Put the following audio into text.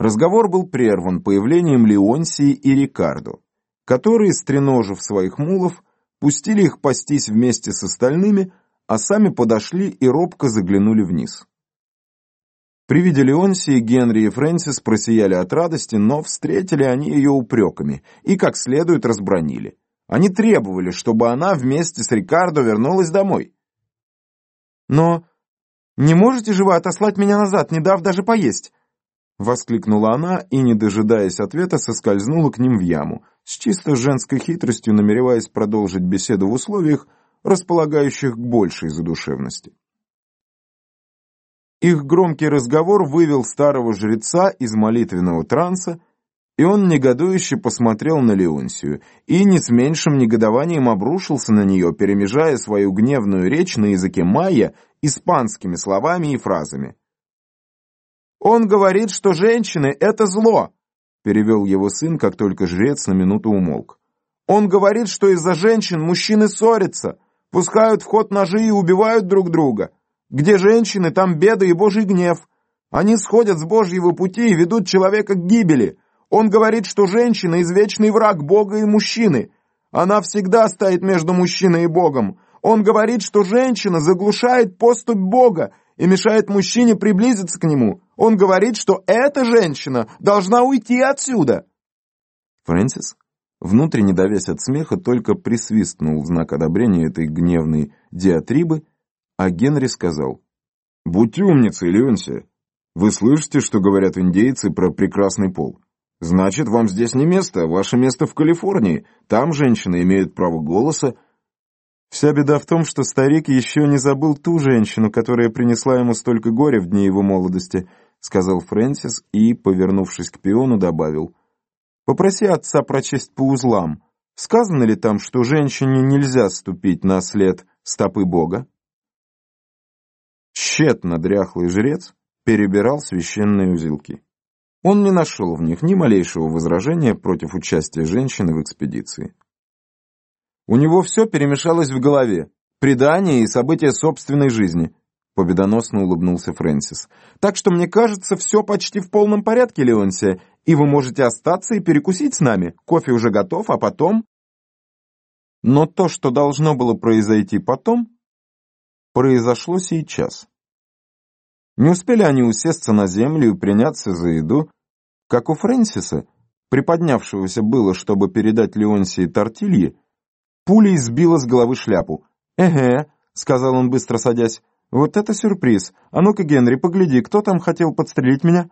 Разговор был прерван появлением Леонсии и Рикардо, которые, стреножив своих мулов, пустили их пастись вместе с остальными, а сами подошли и робко заглянули вниз. При виде Леонсии Генри и Фрэнсис просияли от радости, но встретили они ее упреками и как следует разбронили. Они требовали, чтобы она вместе с Рикардо вернулась домой. «Но не можете же вы отослать меня назад, не дав даже поесть?» Воскликнула она и, не дожидаясь ответа, соскользнула к ним в яму, с чисто женской хитростью намереваясь продолжить беседу в условиях, располагающих к большей задушевности. Их громкий разговор вывел старого жреца из молитвенного транса, и он негодующе посмотрел на Леонсию и не с меньшим негодованием обрушился на нее, перемежая свою гневную речь на языке майя испанскими словами и фразами. «Он говорит, что женщины — это зло», — перевел его сын, как только жрец на минуту умолк. «Он говорит, что из-за женщин мужчины ссорятся, пускают в ход ножи и убивают друг друга. Где женщины, там беда и божий гнев. Они сходят с божьего пути и ведут человека к гибели». Он говорит, что женщина – извечный враг Бога и мужчины. Она всегда стоит между мужчиной и Богом. Он говорит, что женщина заглушает поступь Бога и мешает мужчине приблизиться к нему. Он говорит, что эта женщина должна уйти отсюда. Фрэнсис, внутренне давясь от смеха, только присвистнул в знак одобрения этой гневной диатрибы, а Генри сказал, «Будьте умницей, Леонсия. Вы слышите, что говорят индейцы про прекрасный пол?» Значит, вам здесь не место, ваше место в Калифорнии. Там женщины имеют право голоса. Вся беда в том, что старик еще не забыл ту женщину, которая принесла ему столько горя в дни его молодости, сказал Фрэнсис и, повернувшись к пиону, добавил. Попроси отца прочесть по узлам. Сказано ли там, что женщине нельзя ступить на след стопы Бога? Тщетно дряхлый жрец перебирал священные узелки. Он не нашел в них ни малейшего возражения против участия женщины в экспедиции. У него все перемешалось в голове, предания и события собственной жизни, победоносно улыбнулся Фрэнсис. Так что, мне кажется, все почти в полном порядке, Леонсия, и вы можете остаться и перекусить с нами. Кофе уже готов, а потом... Но то, что должно было произойти потом, произошло сейчас. Не успели они усесться на землю и приняться за еду, как у Фрэнсиса, приподнявшегося было, чтобы передать Леонсии тортильи, пулей сбила с головы шляпу. «Эге», — сказал он, быстро садясь, — «вот это сюрприз. А ну-ка, Генри, погляди, кто там хотел подстрелить меня?»